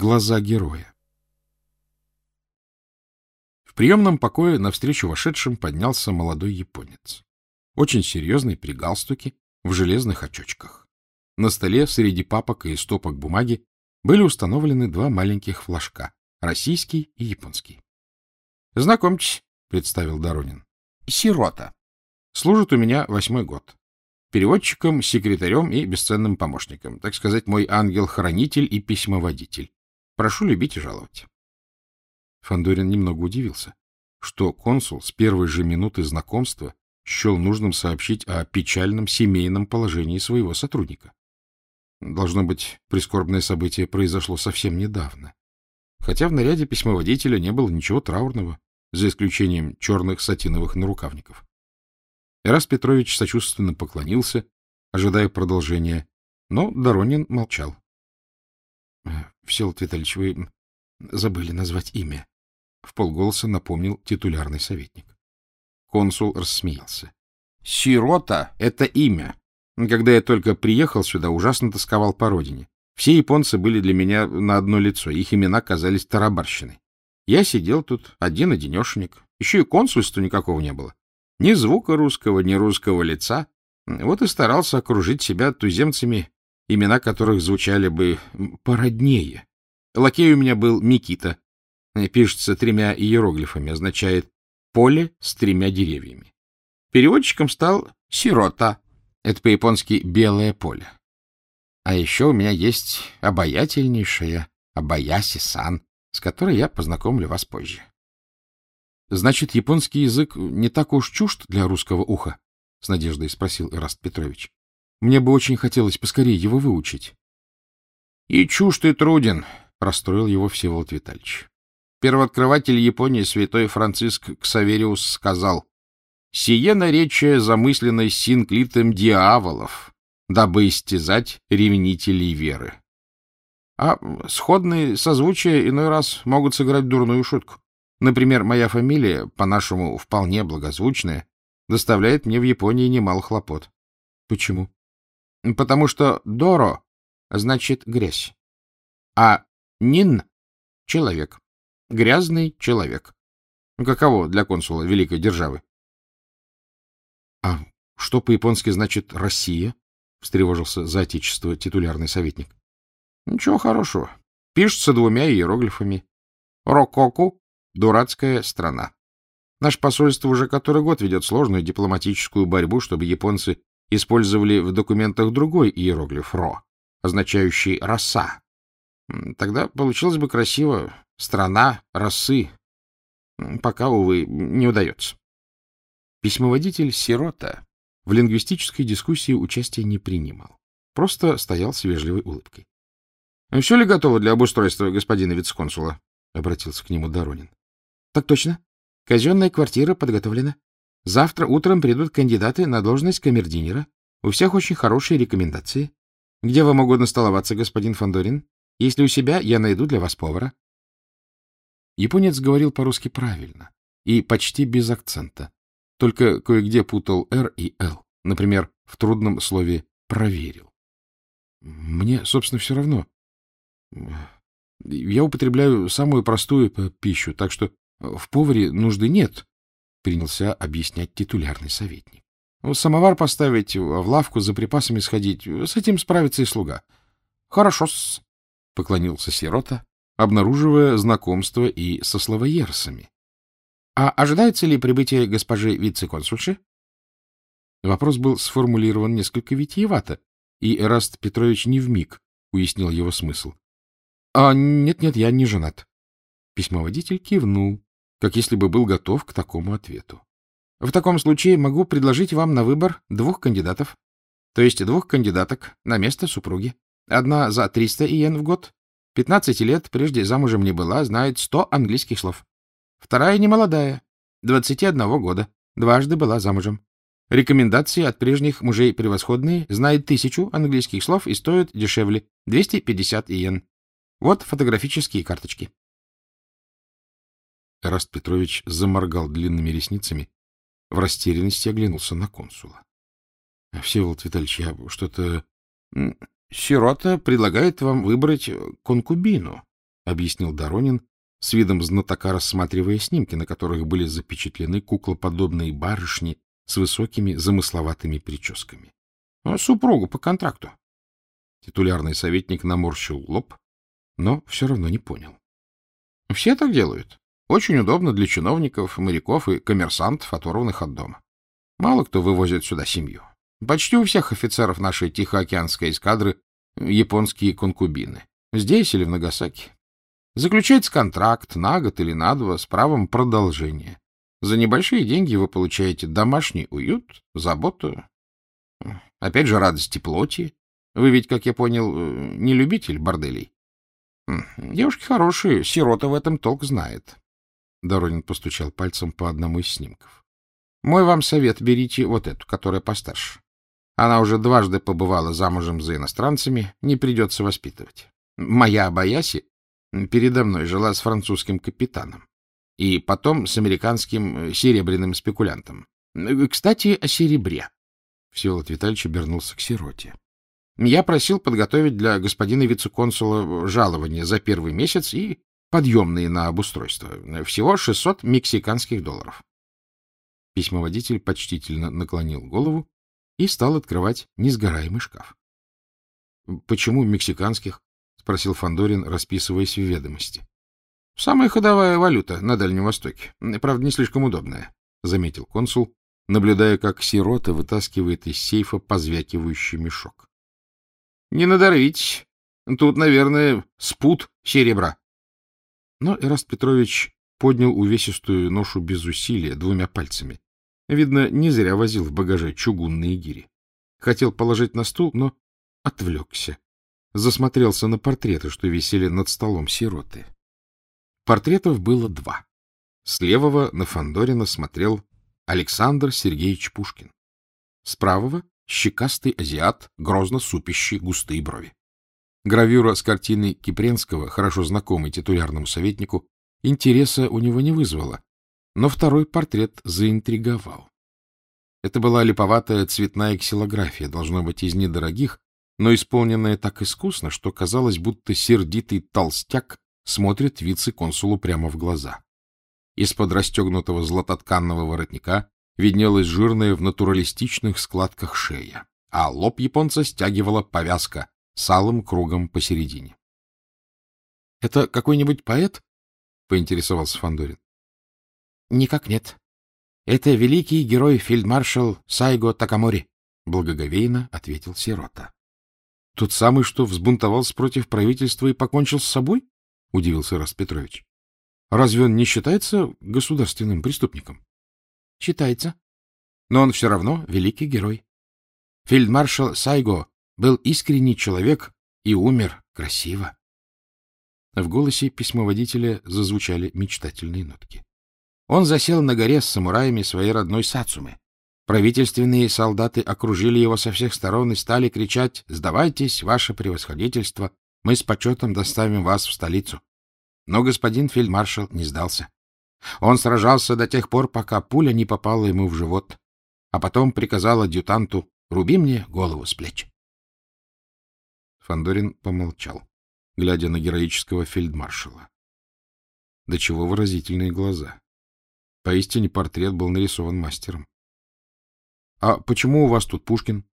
Глаза героя. В приемном покое навстречу вошедшим поднялся молодой японец. Очень серьезный, при галстуке, в железных очочках. На столе среди папок и стопок бумаги были установлены два маленьких флажка — российский и японский. — Знакомьтесь, — представил Доронин. — Сирота. Служит у меня восьмой год. Переводчиком, секретарем и бесценным помощником. Так сказать, мой ангел-хранитель и письмоводитель. Прошу любить и жаловать. Фандорин немного удивился, что консул с первой же минуты знакомства счел нужным сообщить о печальном семейном положении своего сотрудника. Должно быть, прискорбное событие произошло совсем недавно. Хотя в наряде письмоводителя не было ничего траурного, за исключением черных сатиновых нарукавников. Ирас Петрович сочувственно поклонился, ожидая продолжения, но Доронин молчал. «Э, — Всеволод Витальевич, вы забыли назвать имя, — в полголоса напомнил титулярный советник. Консул рассмеялся. — Сирота — это имя, когда я только приехал сюда, ужасно тосковал по родине. Все японцы были для меня на одно лицо, их имена казались тарабарщиной. Я сидел тут один-одинешенек, еще и консульства никакого не было. Ни звука русского, ни русского лица. Вот и старался окружить себя туземцами, имена которых звучали бы породнее. Лакей у меня был Микита. Пишется тремя иероглифами, означает «поле с тремя деревьями». Переводчиком стал «сирота», это по-японски «белое поле». А еще у меня есть обаятельнейшая Абаяси-сан, с которой я познакомлю вас позже. — Значит, японский язык не так уж чужд для русского уха? — с надеждой спросил Ираст Петрович. — Мне бы очень хотелось поскорее его выучить. — И чужд, и труден, — расстроил его Всеволод Витальевич. Первооткрыватель Японии святой Франциск Ксавериус сказал, Сие наречие замысленное синклитом дьяволов, дабы истязать ревнителей веры. А сходные созвучия иной раз могут сыграть дурную шутку. Например, моя фамилия, по-нашему вполне благозвучная, доставляет мне в Японии немало хлопот. Почему? Потому что «доро» значит «грязь», а «нин» — человек, грязный человек. Каково для консула великой державы? — А что по-японски значит «Россия»? — встревожился за отечество титулярный советник. — Ничего хорошего. Пишется двумя иероглифами. Рококу — дурацкая страна. Наше посольство уже который год ведет сложную дипломатическую борьбу, чтобы японцы использовали в документах другой иероглиф «ро», означающий «роса». Тогда получилось бы красиво «страна росы». Пока, увы, не удается. Письмоводитель Сирота в лингвистической дискуссии участия не принимал. Просто стоял с вежливой улыбкой. — Все ли готово для обустройства господина вице-консула? — обратился к нему Доронин. — Так точно. Казенная квартира подготовлена. Завтра утром придут кандидаты на должность камердинера. У всех очень хорошие рекомендации. Где вам угодно столоваться, господин Фандорин? Если у себя, я найду для вас повара. Японец говорил по-русски правильно и почти без акцента, только кое-где путал «р» и «л». Например, в трудном слове «проверил». Мне, собственно, все равно. Я употребляю самую простую пищу, так что в поваре нужды нет, — принялся объяснять титулярный советник. Самовар поставить, в лавку за припасами сходить, с этим справится и слуга. — Хорошо-с, — поклонился сирота, обнаруживая знакомство и со словоерсами. А ожидается ли прибытие госпожи вице-консульши? Вопрос был сформулирован несколько витиевато, и Эраст Петрович не вмиг уяснил его смысл. — А нет-нет, я не женат. Письмоводитель кивнул, как если бы был готов к такому ответу. — В таком случае могу предложить вам на выбор двух кандидатов, то есть двух кандидаток на место супруги. Одна за 300 иен в год, 15 лет, прежде замужем не была, знает 100 английских слов. Вторая немолодая, 21 года, дважды была замужем. Рекомендации от прежних мужей превосходные, знает тысячу английских слов и стоит дешевле, 250 иен. Вот фотографические карточки. Раст Петрович заморгал длинными ресницами, в растерянности оглянулся на консула. — Всеволод Витальевич, я что-то... Сирота предлагает вам выбрать конкубину, объяснил Доронин, с видом знатока рассматривая снимки, на которых были запечатлены куклоподобные барышни с высокими замысловатыми прическами. Ну, — Супругу по контракту. Титулярный советник наморщил лоб, но все равно не понял. — Все так делают. Очень удобно для чиновников, моряков и коммерсантов, оторванных от дома. Мало кто вывозит сюда семью. Почти у всех офицеров нашей Тихоокеанской эскадры японские конкубины. Здесь или в Нагасаки. Заключается контракт на год или на два с правом продолжения. За небольшие деньги вы получаете домашний уют, заботу, опять же, радость и плоти. Вы ведь, как я понял, э, не любитель борделей. Девушки хорошие, сирота в этом толк знает. Доронин постучал пальцем по одному из снимков. Мой вам совет, берите вот эту, которая постарше. Она уже дважды побывала замужем за иностранцами, не придется воспитывать. Моя Абаяси передо мной жила с французским капитаном и потом с американским э, серебряным спекулянтом. Э, кстати, о серебре. Всеволод Витальевич обернулся к сироте. Я просил подготовить для господина вице-консула жалование за первый месяц и подъемные на обустройство. Всего 600 мексиканских долларов. Письмоводитель почтительно наклонил голову и стал открывать несгораемый шкаф. — Почему мексиканских? спросил Фандорин, расписываясь в ведомости. — Самая ходовая валюта на Дальнем Востоке. Правда, не слишком удобная, — заметил консул, наблюдая, как сирота вытаскивает из сейфа позвякивающий мешок. — Не надорвитесь. Тут, наверное, спут серебра. Но Эраст Петрович поднял увесистую ношу без усилия двумя пальцами. Видно, не зря возил в багаже чугунные гири. Хотел положить на стул, но отвлекся засмотрелся на портреты, что висели над столом сироты. Портретов было два. С левого на Фандорина смотрел Александр Сергеевич Пушкин. С правого — щекастый азиат, грозно супящий густые брови. Гравюра с картины Кипренского, хорошо знакомой титулярному советнику, интереса у него не вызвала, но второй портрет заинтриговал. Это была липоватая цветная ксилография, должно быть, из недорогих, но исполненное так искусно, что казалось, будто сердитый толстяк смотрит вице-консулу прямо в глаза. Из-под расстегнутого златотканного воротника виднелась жирная в натуралистичных складках шея, а лоб японца стягивала повязка с алым кругом посередине. — Это какой-нибудь поэт? — поинтересовался Фандорин. Никак нет. Это великий герой-фельдмаршал Сайго Такамори, — благоговейно ответил Сирота. — Тот самый, что взбунтовался против правительства и покончил с собой? — удивился Раст Петрович. — Разве он не считается государственным преступником? — Считается. Но он все равно великий герой. Фельдмаршал Сайго был искренний человек и умер красиво. В голосе письмоводителя зазвучали мечтательные нотки. Он засел на горе с самураями своей родной Сацумы, Правительственные солдаты окружили его со всех сторон и стали кричать «Сдавайтесь, ваше превосходительство, мы с почетом доставим вас в столицу». Но господин фельдмаршал не сдался. Он сражался до тех пор, пока пуля не попала ему в живот, а потом приказал адъютанту «Руби мне голову с плеч». Фандорин помолчал, глядя на героического фельдмаршала. До чего выразительные глаза. Поистине портрет был нарисован мастером. — А почему у вас тут Пушкин?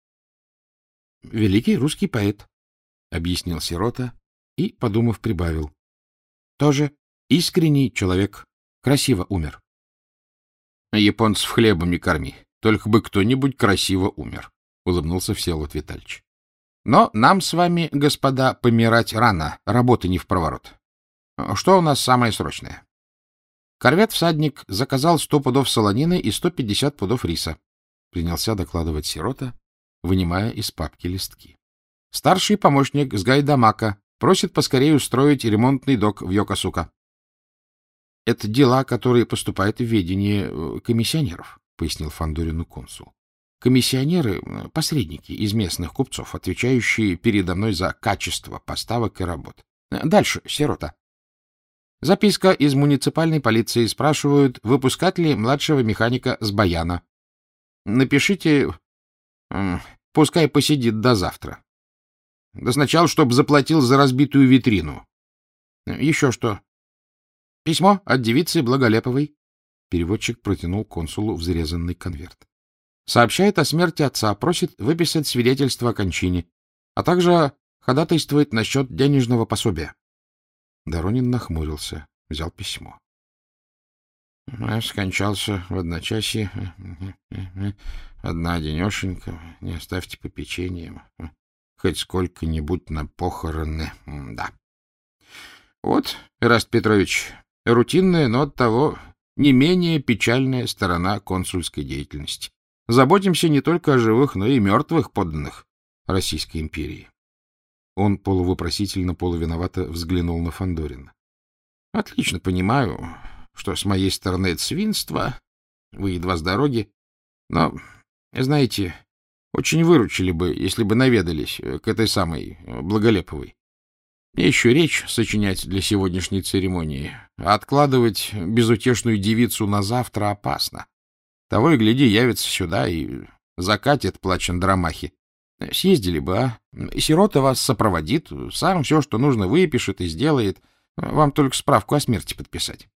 — Великий русский поэт, — объяснил сирота и, подумав, прибавил. — Тоже искренний человек, красиво умер. — Японцев хлебом не корми, только бы кто-нибудь красиво умер, — улыбнулся Всеволод Витальевич. — Но нам с вами, господа, помирать рано, работы не в проворот. Что у нас самое срочное? Корвет-всадник заказал сто пудов солонины и сто пятьдесят пудов риса принялся докладывать сирота, вынимая из папки листки. Старший помощник с Гайдамака просит поскорее устроить ремонтный док в Йокосука. — Это дела, которые поступают в ведение э, комиссионеров, — пояснил Фандорину консул. Комиссионеры — посредники из местных купцов, отвечающие передо мной за качество поставок и работ. Дальше, сирота. Записка из муниципальной полиции. Спрашивают, выпускать ли младшего механика с Баяна. Напишите, пускай посидит до завтра. Да сначала, чтобы заплатил за разбитую витрину. — Еще что? — Письмо от девицы Благолеповой. Переводчик протянул консулу взрезанный конверт. — Сообщает о смерти отца, просит выписать свидетельство о кончине, а также ходатайствует насчет денежного пособия. Доронин нахмурился, взял письмо. — Скончался в одночасье. Одна денешенька. Не оставьте попечением. Хоть сколько-нибудь на похороны. Да. Вот, Ираст Петрович, рутинная, но от того не менее печальная сторона консульской деятельности. Заботимся не только о живых, но и мертвых подданных Российской империи. Он полувопросительно, полувиновато взглянул на Фандорина. Отлично понимаю, что с моей стороны это свинство, вы едва с дороги, но, знаете, очень выручили бы, если бы наведались к этой самой Благолеповой. Мне еще речь сочинять для сегодняшней церемонии. откладывать безутешную девицу на завтра опасно. Того и гляди, явится сюда и закатит плачен драмахи. Съездили бы, а? Сирота вас сопроводит, сам все, что нужно, выпишет и сделает. Вам только справку о смерти подписать.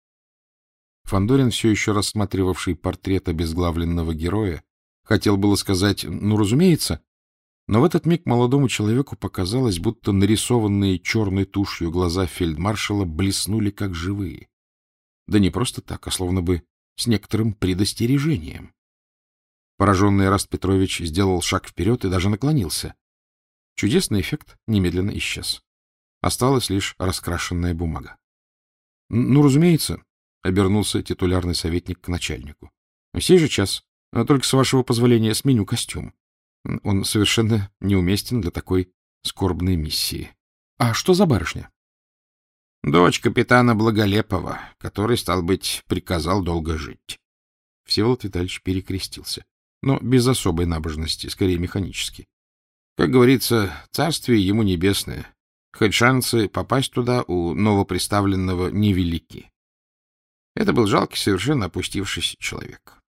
Фандорин, все еще рассматривавший портрет обезглавленного героя, хотел было сказать «ну, разумеется», но в этот миг молодому человеку показалось, будто нарисованные черной тушью глаза фельдмаршала блеснули как живые. Да не просто так, а словно бы с некоторым предостережением. Пораженный Раст Петрович сделал шаг вперед и даже наклонился. Чудесный эффект немедленно исчез. Осталась лишь раскрашенная бумага. — Ну, разумеется, — обернулся титулярный советник к начальнику. — Сей же час, только с вашего позволения сменю костюм. Он совершенно неуместен для такой скорбной миссии. А что за барышня? Дочь капитана Благолепова, который, стал быть, приказал долго жить. Всеволод Витальевич перекрестился, но без особой набожности, скорее механически. Как говорится, царствие ему небесное, хоть шансы попасть туда у новоприставленного невелики. Это был жалкий, совершенно опустившийся человек.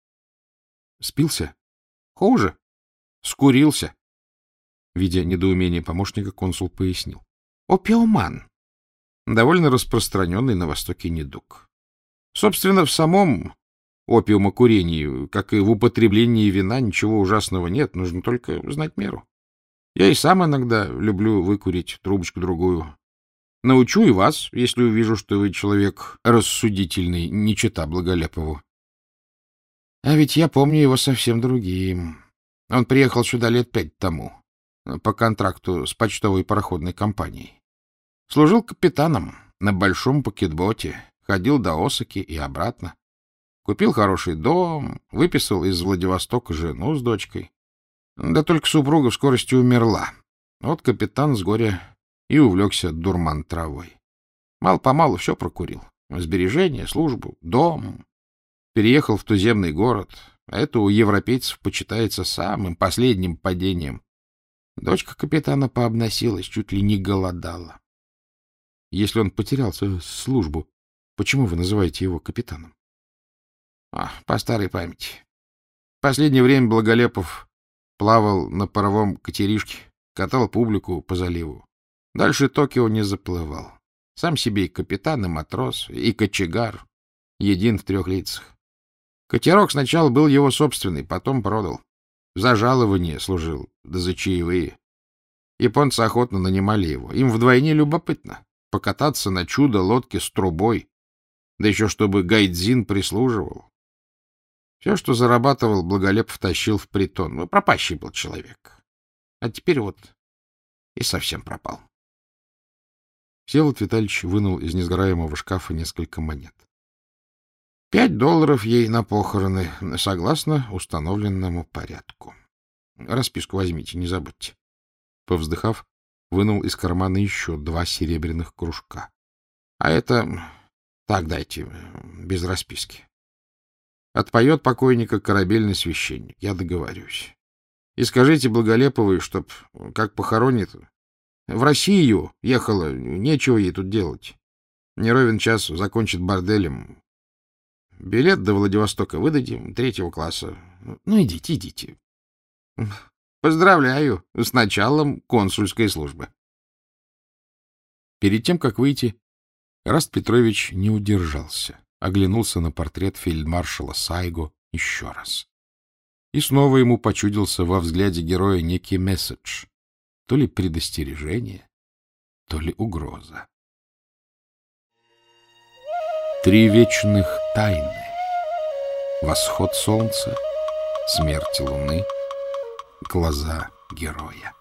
Спился? Хуже. Скурился. Видя недоумение помощника, консул пояснил. Опиоман. Довольно распространенный на Востоке недуг. Собственно, в самом опиумокурении, как и в употреблении вина, ничего ужасного нет, нужно только знать меру. Я и сам иногда люблю выкурить трубочку-другую. Научу и вас, если увижу, что вы человек рассудительный, не чита Благолепову. А ведь я помню его совсем другим. Он приехал сюда лет пять тому, по контракту с почтовой пароходной компанией. Служил капитаном на большом пакетботе, ходил до Осаки и обратно. Купил хороший дом, выписал из Владивостока жену с дочкой. Да только супруга в скорости умерла. Вот капитан с горя и увлекся дурман травой. Мало-помалу все прокурил. Сбережения, службу, дом. Переехал в туземный город, а это у европейцев почитается самым последним падением. Дочка капитана пообносилась, чуть ли не голодала. Если он потерял свою службу, почему вы называете его капитаном? А, по старой памяти. Последнее время Благолепов плавал на паровом катеришке, катал публику по заливу. Дальше Токио не заплывал. Сам себе и капитан, и матрос, и кочегар, един в трех лицах. Катерок сначала был его собственный, потом продал. За жалование служил, да за чаевые. Японцы охотно нанимали его. Им вдвойне любопытно покататься на чудо лодке с трубой, да еще чтобы Гайдзин прислуживал. Все, что зарабатывал, Благолеп втащил в притон. Ну, пропащий был человек. А теперь вот и совсем пропал. Всеволод Витальевич вынул из несгораемого шкафа несколько монет. Пять долларов ей на похороны, согласно установленному порядку. Расписку возьмите, не забудьте. Повздыхав, вынул из кармана еще два серебряных кружка. А это... Так дайте, без расписки. Отпоет покойника корабельный священник, я договорюсь. И скажите Благолеповой, чтоб, как похоронит, в Россию ехала, нечего ей тут делать. Не ровен час закончит борделем, Билет до Владивостока выдадим, третьего класса. Ну, идите, идите. Поздравляю с началом консульской службы. Перед тем, как выйти, Раст Петрович не удержался, оглянулся на портрет фельдмаршала Сайго еще раз. И снова ему почудился во взгляде героя некий месседж, то ли предостережение, то ли угроза. Три вечных тайны. Восход солнца, смерть луны, глаза героя.